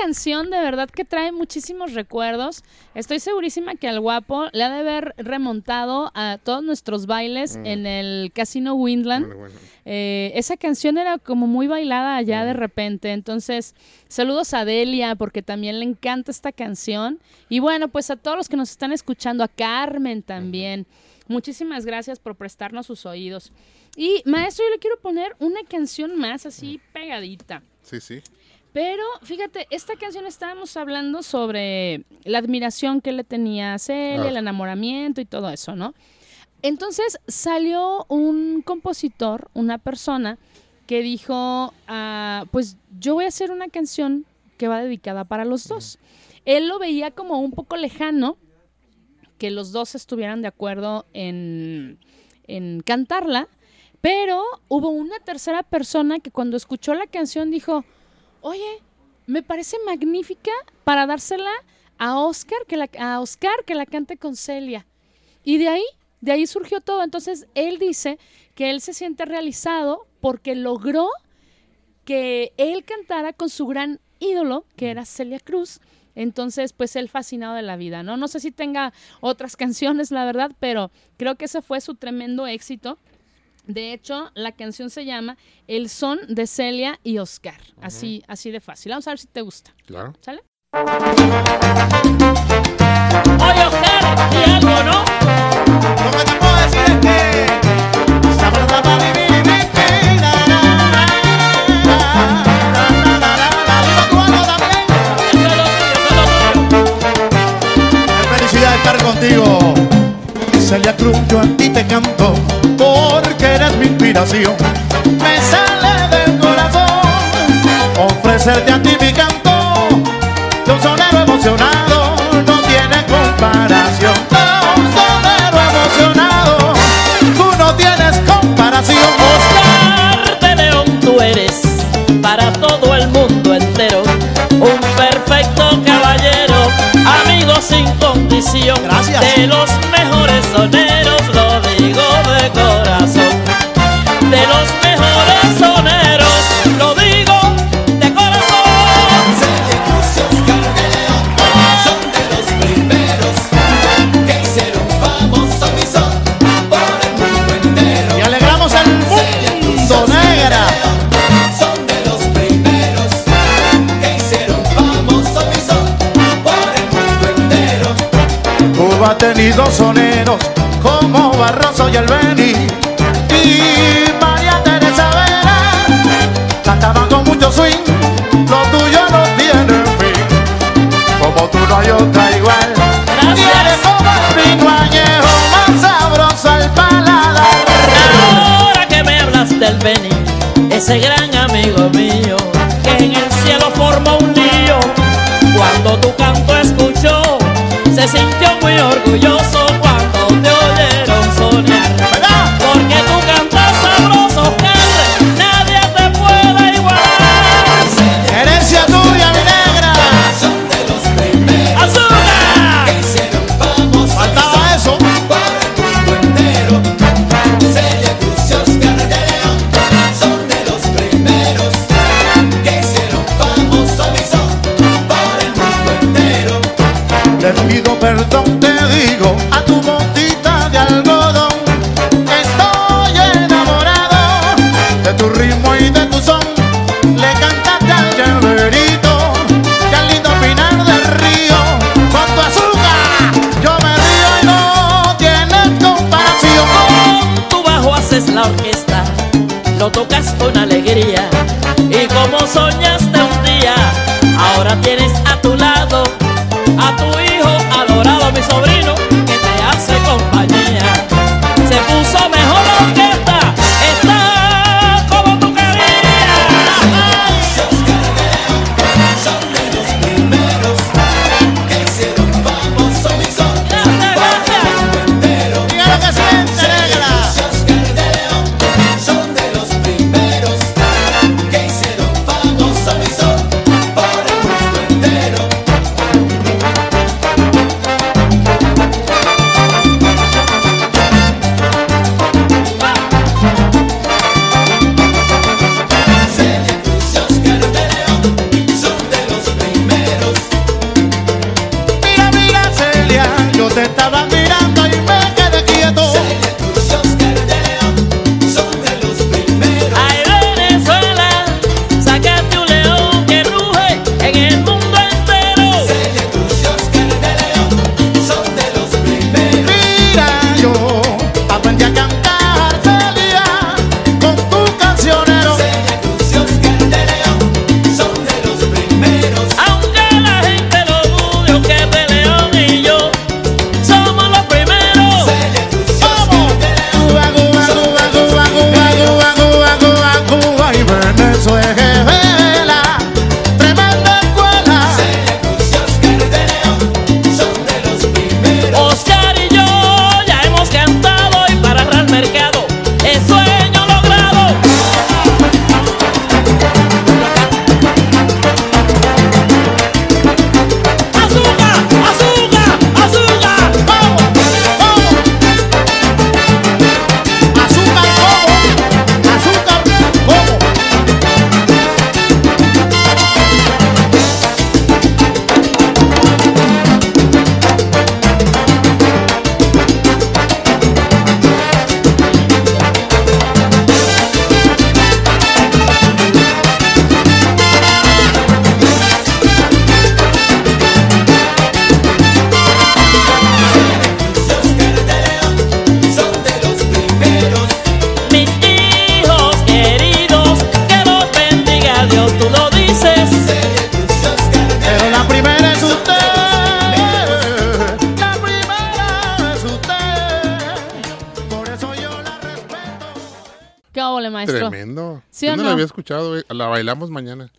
A: Canción de verdad que trae muchísimos recuerdos. Estoy segurísima que al guapo le ha de haber remontado a todos nuestros bailes
B: Mm.
A: en el Casino Windland.
B: Bueno, bueno.
A: Eh, esa canción era como muy bailada allá de repente. Entonces, saludos a Delia porque también le encanta esta canción. Y bueno, pues a todos los que nos están escuchando, a Carmen también. Muchísimas gracias por prestarnos sus oídos. Y maestro, yo le quiero poner una canción más así pegadita.
B: Sí, sí.
A: Pero fíjate, esta canción estábamos hablando sobre la admiración que le tenía a Celia,
B: Ah.
A: el enamoramiento y todo eso, ¿no? Entonces salió un compositor, una persona, que dijo, ah, pues yo voy a hacer una canción que va dedicada para los dos. Él lo veía como un poco lejano, que los dos estuvieran de acuerdo en, en cantarla, pero hubo una tercera persona que cuando escuchó la canción dijo, oye, me parece magnífica para dársela a Oscar, que la, a Oscar que la cante con Celia. Y de ahí, de ahí surgió todo. Entonces él dice que él se siente realizado porque logró que él cantara con su gran ídolo, que era Celia Cruz. Entonces, pues él fascinado de la vida, ¿no? No sé si tenga otras canciones, la verdad, pero creo que ese fue su tremendo éxito. De hecho, la canción se llama El son de Celia y Oscar. Así, así de fácil. Vamos a ver si te gusta.
B: Claro.
A: ¿Sale?
D: Oye, Oscar, di algo, ¿no?
C: Lo que te puedo decir es que sabrá para vivir mi vida. Dime tú algo también.
D: Eso es lo tuyo, eso es lo tuyo.
C: Qué felicidad estar contigo. Celia Cruz, yo a ti te canto porque eres mi inspiración. Me sale del corazón ofrecerte a ti mi canto. De un sonero emocionado no tiene comparación. De un sonero emocionado tú no tienes comparación.
D: Oscar de León, tú eres para todo el mundo entero un perfecto caballero, amigo sin condición.
C: Gracias.
D: De los soneros, lo digo de corazón. De los mejores soneros, lo digo de corazón.
E: Celia Cruz y Oscar de León son de los primeros que hicieron famoso mi son por el mundo entero.
C: Y alegramos el mundo negra.
E: Son de los primeros que hicieron famoso mi son por el mundo entero.
C: Cuba ha tenido soneros como Barroso y el Beni y María Teresa Vera. Cantaban con mucho swing, lo tuyo no tiene fin. Como tú no hay otra igual.
D: Gracias.
C: Como el vino añejo más sabroso al paladar.
D: Ahora que me hablas del Beni, ese gran amigo mío, que en el cielo formó un lío, cuando tu canto escuchó, se sintió muy orgulloso
B: bailamos mañana.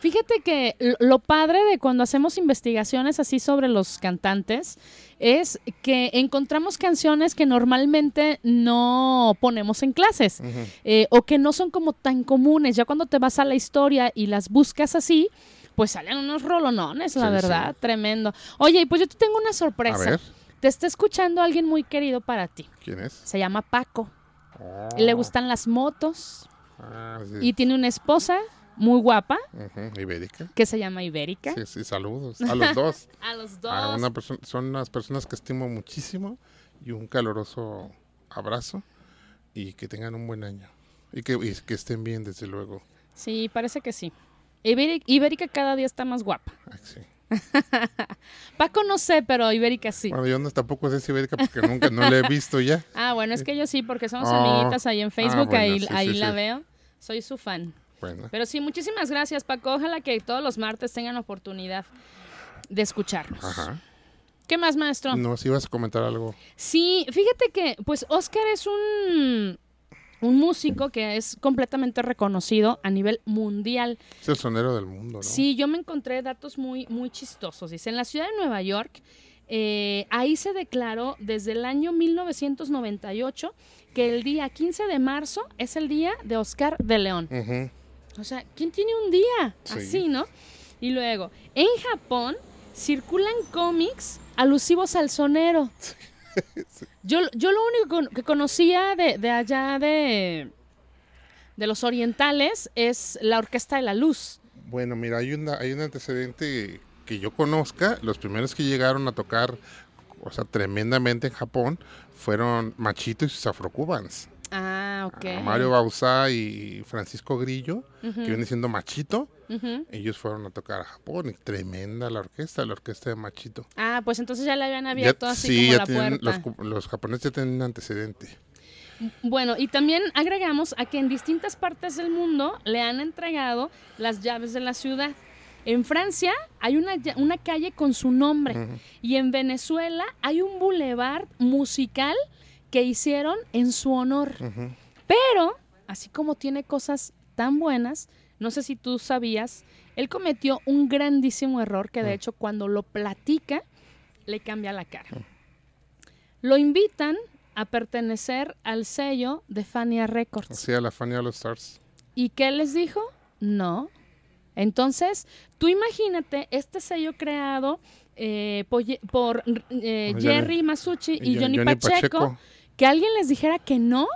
A: Fíjate que lo- padre de cuando hacemos investigaciones así sobre los cantantes es que encontramos canciones que normalmente no ponemos en clases eh, o que no son como tan comunes. Ya cuando te vas a la historia y las buscas así, pues salen unos rolonones, la
B: Sí,
A: verdad,
B: sí.
A: tremendo. Oye, pues yo te tengo una
B: A
A: sorpresa.
B: ver,
A: Te está escuchando alguien muy querido para ti.
B: ¿quién es?
A: Se llama Paco.
B: Oh.
A: Le gustan las motos
B: Ah, sí.
A: y tiene una esposa muy guapa
B: Ujú, Ibérica.
A: que se llama Ibérica.
B: Sí, sí, saludos a los dos.
A: A los dos.
B: A una perso- son unas personas que estimo muchísimo y un caloroso abrazo y que tengan un buen año y que, y que estén bien desde luego.
A: Sí, parece que sí. Ibérica, Ibérica cada día está más guapa.
B: Ay, sí.
A: Paco no sé, pero Ibérica sí.
B: Bueno, yo no tampoco sé si Ibérica porque nunca no la he visto ya.
A: Ah, bueno, es que yo sí, porque somos
B: Oh.
A: amiguitas ahí en Facebook,
B: Ah, bueno,
A: ahí,
B: sí,
A: ahí
B: sí,
A: la
B: sí.
A: veo. Soy su fan.
B: Bueno,
A: Pero sí, muchísimas gracias, Paco. Ojalá que todos los martes tengan oportunidad de escucharnos.
B: ajá.
A: ¿Qué más, maestro?
B: No, si ibas a comentar algo.
A: Sí, fíjate que, pues, Oscar es un, un músico que es completamente reconocido a nivel mundial.
B: Es el sonero del mundo, ¿no?
A: Sí, yo me encontré datos muy, muy chistosos. Dice, en la ciudad de Nueva York, eh, ahí se declaró desde el año 1998 que el día 15 de marzo es el día de Oscar de León.
B: Ujú.
A: O sea, ¿quién tiene un día
B: Sí.
A: así, no? Y luego, en Japón circulan cómics alusivos al sonero. Yo, yo lo único que conocía de, de allá de, de los orientales es la Orquesta de la Luz.
B: Bueno, mira, hay, una, hay un antecedente que yo conozca. Los primeros que llegaron a tocar, o sea, tremendamente en Japón, fueron Machito y sus Afrocubans.
A: Ah, ok.
B: A Mario Bauzá y Francisco Grillo, que viene siendo Machito. Ellos fueron a tocar a Japón. y tremenda la orquesta, la orquesta de Machito.
A: Ah, pues entonces ya le habían
B: Ya-
A: abierto así
B: sí,
A: como
B: ya
A: la
B: tienen-
A: puerta.
B: los, japoneses ya tienen un antecedente.
A: Bueno, y también agregamos a que en distintas partes del mundo le han entregado las llaves de la ciudad. En Francia hay una, calle con su nombre y en Venezuela hay un bulevar musical que hicieron en su honor. Pero, así como tiene cosas tan buenas, no sé si tú sabías, él cometió un grandísimo error que de
B: Mm.
A: hecho cuando lo platica le cambia la cara. Lo invitan a pertenecer al sello de Fania Records.
B: Así a la Fania All Stars.
A: ¿Y qué les dijo? No. Entonces, tú imagínate este sello creado eh, por, eh, Jerry Masucci y,
B: Jo-
A: Johnny,
B: Johnny
A: Pacheco,
B: Pacheco.
A: Que alguien les dijera que no.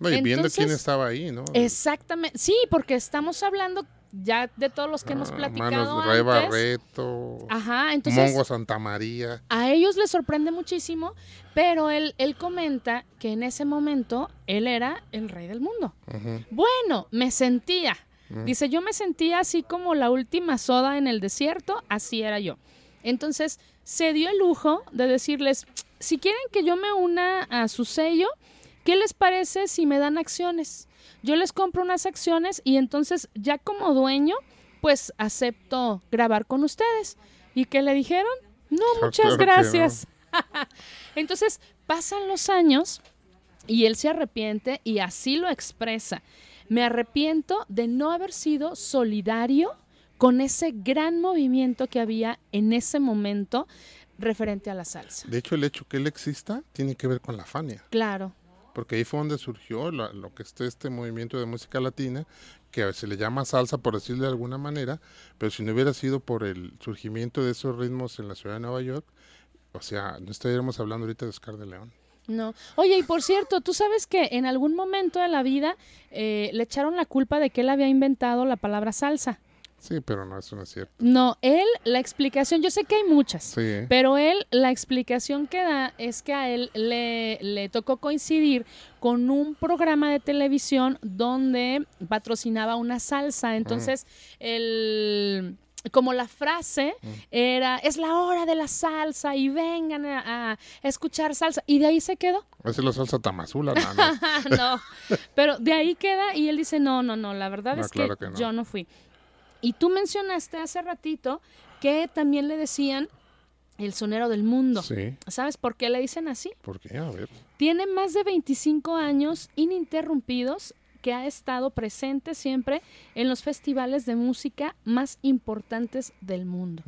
B: No, y viendo quién estaba ahí, ¿no?
A: Exactamente. Sí, porque estamos hablando ya de todos los que hemos
B: Ah,
A: platicado
B: Manos
A: antes.
B: Barreto,
A: Ajá, entonces
B: Mongo Santa María.
A: a ellos les sorprende muchísimo, pero él, él comenta que en ese momento él era el rey del mundo. Bueno, me sentía. Dice, yo me sentía así como la última soda en el desierto, así era yo. Entonces, se dio el lujo de decirles, si quieren que yo me una a su sello, ¿qué les parece si me dan acciones? Yo les compro unas acciones y entonces ya como dueño, pues acepto grabar con ustedes. ¿Y qué le dijeron? No,
B: Ah,
A: muchas gracias. entonces, pasan los años y él se arrepiente y así lo expresa. Me arrepiento de no haber sido solidario con ese gran movimiento que había en ese momento referente a la salsa.
B: De hecho, el hecho que él exista tiene que ver con la Fania.
A: Claro,
B: porque ahí fue donde surgió la- lo que es este movimiento de música latina, que se le llama salsa por decirlo de alguna manera, pero si no hubiera sido por el surgimiento de esos ritmos en la ciudad de Nueva York, o sea, no estaríamos hablando ahorita de Oscar de León.
A: no. Oye, y por cierto, tú sabes que en algún momento de la vida eh, le echaron la culpa de que él había inventado la palabra salsa.
B: Sí, pero no, eso no es cierto.
A: No, él, la explicación, yo sé que hay muchas,
B: Sí, ¿eh?
A: Pero él, la explicación que da es que a él le, le tocó coincidir con un programa de televisión donde patrocinaba una salsa. Entonces, el, como la frase era, es la hora de la salsa y vengan a, a escuchar salsa. Y de ahí se quedó.
B: Esa es la salsa tamazula, no, no.
A: no, pero de ahí queda y él dice, no, no, no, la verdad
B: No,
A: es
B: claro
A: que,
B: que no.
A: yo no fui. Y tú mencionaste hace ratito que también le decían el sonero del mundo.
B: Sí,
A: ¿Sabes por qué le dicen así?
B: ¿por qué? A ver.
A: Tiene más de 25 años ininterrumpidos que ha estado presente siempre en los festivales de música más importantes del mundo.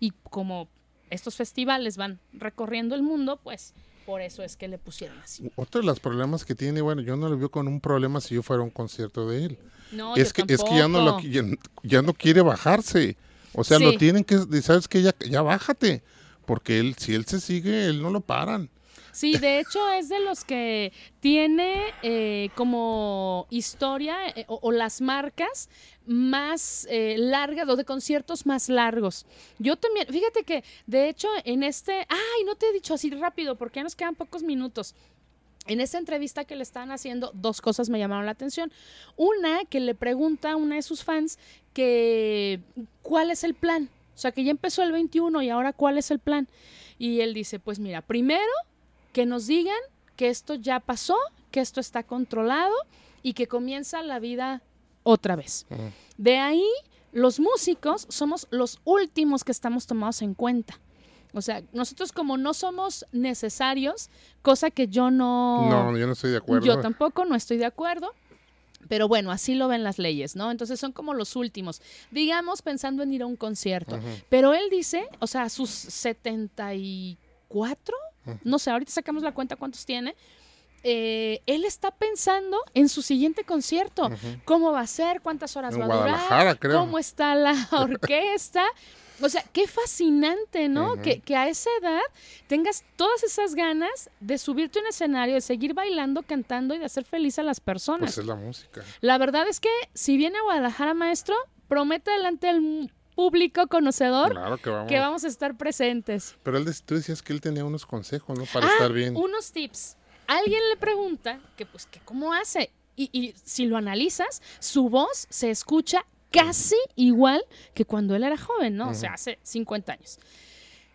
A: Y como estos festivales van recorriendo el mundo, pues por eso es que le pusieron así.
B: Otro de los problemas que tiene, bueno, yo no lo veo con un problema si yo fuera a un concierto de él.
A: No,
B: es,
A: yo
B: que, es que ya no, lo, ya, ya no quiere bajarse. O sea, lo tienen que, ¿sabes que Ya, ya bájate. Porque él, si él se sigue, él no lo paran.
A: Sí, de hecho es de los que tiene eh, como historia eh, o, las marcas más eh, largas o de conciertos más largos. Yo también, fíjate que de hecho en este, ay, no te he dicho así rápido porque ya nos quedan pocos minutos. En esta entrevista que le están haciendo, dos cosas me llamaron la atención. Una, que le pregunta a una de sus fans que cuál es el plan. O sea, que ya empezó el 21 y ahora cuál es el plan. Y él dice, pues mira, primero que nos digan que esto ya pasó, que esto está controlado y que comienza la vida otra vez.
B: Ujú.
A: De ahí, los músicos somos los últimos que estamos tomados en cuenta. O sea, nosotros como no somos necesarios, cosa que yo no...
B: No, yo no estoy de acuerdo.
A: Yo tampoco, no estoy de acuerdo. Pero bueno, así lo ven las leyes, ¿no? Entonces son como los últimos. Digamos, pensando en ir a un concierto. Pero él dice, o sea, sus 74, no sé, ahorita sacamos la cuenta cuántos tiene. eh, él está pensando en su siguiente concierto. ¿Cómo va a ser? ¿Cuántas horas
B: En
A: va a durar?
B: creo.
A: ¿Cómo está la orquesta? O sea, qué fascinante, ¿no? Que a esa edad tengas todas esas ganas de subirte a un escenario, de seguir bailando, cantando y de hacer feliz a las personas.
B: Pues es la música.
A: La verdad es que si viene a Guadalajara, maestro, promete delante del público conocedor
B: Claro que vamos.
A: que vamos a estar presentes.
B: Pero él, tú decías que él tenía unos consejos, ¿no? Para
A: Ah,
B: estar bien.
A: unos tips. Alguien le pregunta que pues que cómo hace y, y si lo analizas, su voz se escucha casi igual que cuando él era joven, ¿no? O sea, hace 50 años.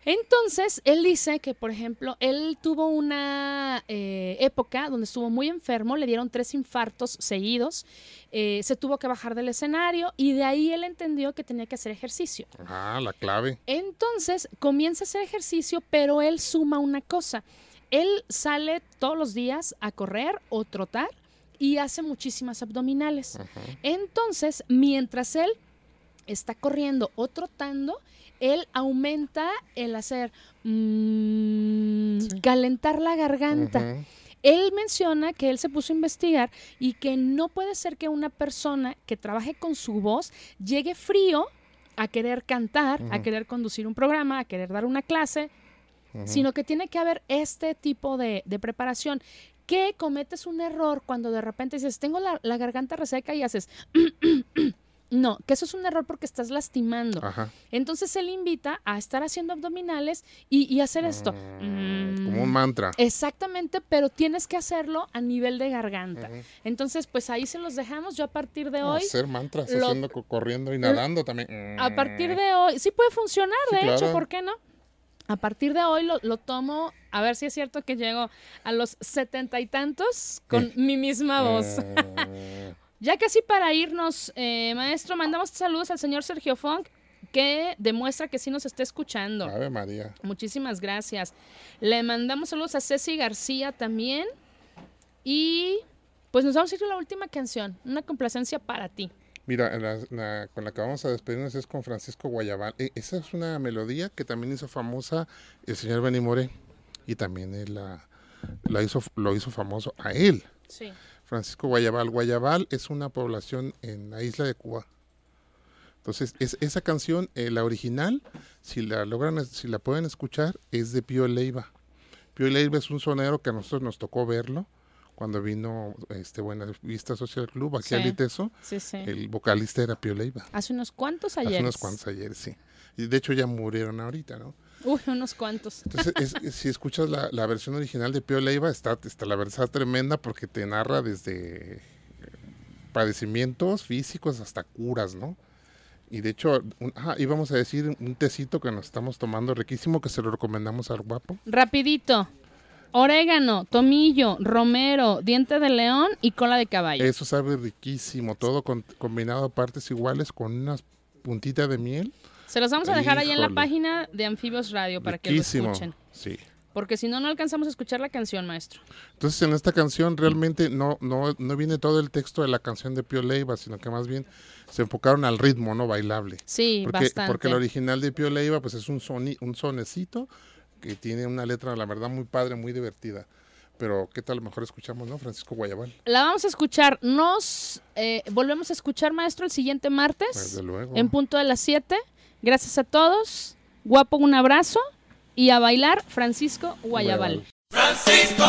A: Entonces, él dice que, por ejemplo, él tuvo una eh, época donde estuvo muy enfermo, le dieron tres infartos seguidos, eh, se tuvo que bajar del escenario y de ahí él entendió que tenía que hacer ejercicio.
B: Ah, la clave.
A: Entonces comienza a hacer ejercicio, pero él suma una cosa. Él sale todos los días a correr o trotar y hace muchísimas abdominales. Entonces, mientras él está corriendo o trotando, él aumenta el hacer mm, calentar la garganta. Él menciona que él se puso a investigar y que no puede ser que una persona que trabaje con su voz llegue frío a querer cantar, a querer conducir un programa, a querer dar una clase, sino que tiene que haber este tipo de, de preparación. Que cometes un error cuando de repente dices, tengo la, la garganta reseca y haces... No, que eso es un error porque estás lastimando.
B: Ajá.
A: Entonces él invita a estar haciendo abdominales y, y hacer esto. Mm.
B: Como un mantra.
A: Exactamente, pero tienes que hacerlo a nivel de garganta. Entonces, pues ahí se los dejamos. Yo a partir de hoy,
B: Hacer mantras,
A: lo-
B: haciendo, co- corriendo y nadando también.
A: a partir de hoy, sí puede funcionar,
B: Sí,
A: de hecho. ¿por qué no? A partir de hoy lo, lo tomo, a ver si es cierto que llego a los setenta y tantos con mi misma voz.
B: Mm,
A: Ya casi para irnos, eh, maestro, mandamos saludos al señor Sergio Funk, que demuestra que sí nos está escuchando.
B: Ave María.
A: Muchísimas gracias. Le mandamos saludos a Ceci García también. Y pues nos vamos a ir con la última canción, una complacencia para ti.
B: Mira, la, la- con la que vamos a despedirnos es con Francisco Guayabal. E- esa es una melodía que también hizo famosa el señor Benny Moré. Y también él la, la hizo, lo hizo famoso a él.
A: Sí.
B: Francisco Guayabal. Guayabal es una población en la isla de Cuba. Entonces, es, esa canción, eh, la original, si la logran, si la pueden escuchar, es de Pío Leiva. Pío Leiva es un sonero que a nosotros nos tocó verlo cuando vino este Buena Vista Social Club aquí
A: Sí.
B: a Liteso.
A: Sí, sí.
B: El vocalista era Pío Leiva.
A: Hace unos cuantos
B: Hace
A: ayer.
B: unos cuantos ayer, sí. Y de hecho ya murieron ahorita, ¿no?
A: Uy, unos cuantos.
B: Entonces, es- es- si escuchas la, la versión original de Pío Leiva, está, está la verdad tremenda porque te narra desde eh, padecimientos físicos hasta curas, ¿no? Y de hecho, un- ah, íbamos a decir un tecito que nos estamos tomando riquísimo que se lo recomendamos al guapo.
A: Rapidito. Orégano, tomillo, romero, diente de león y cola de caballo.
B: Eso sabe riquísimo, todo con- combinado a partes iguales con unas puntitas de miel.
A: Se los vamos a dejar ahí en la
B: Híjole.
A: página de Anfibios Radio para que lo escuchen.
B: Sí.
A: Porque si no, no alcanzamos a escuchar la canción, maestro.
B: Entonces en esta canción realmente no, no, no viene todo el texto de la canción de Pío Leiva, sino que más bien se enfocaron al ritmo, ¿no? Bailable.
A: Sí,
B: Porque,
A: bastante.
B: porque el original de Pío Leiva pues es un, soni, un sonecito que tiene una letra, la verdad, muy padre, muy divertida. Pero qué tal, mejor escuchamos, ¿no? Francisco Guayabal.
A: La vamos a escuchar. Nos eh, volvemos a escuchar, maestro, el siguiente martes.
B: Desde luego.
A: En punto de las 7. Gracias a todos. Guapo, un abrazo. Y a bailar, Francisco Guayabal.
C: Francisco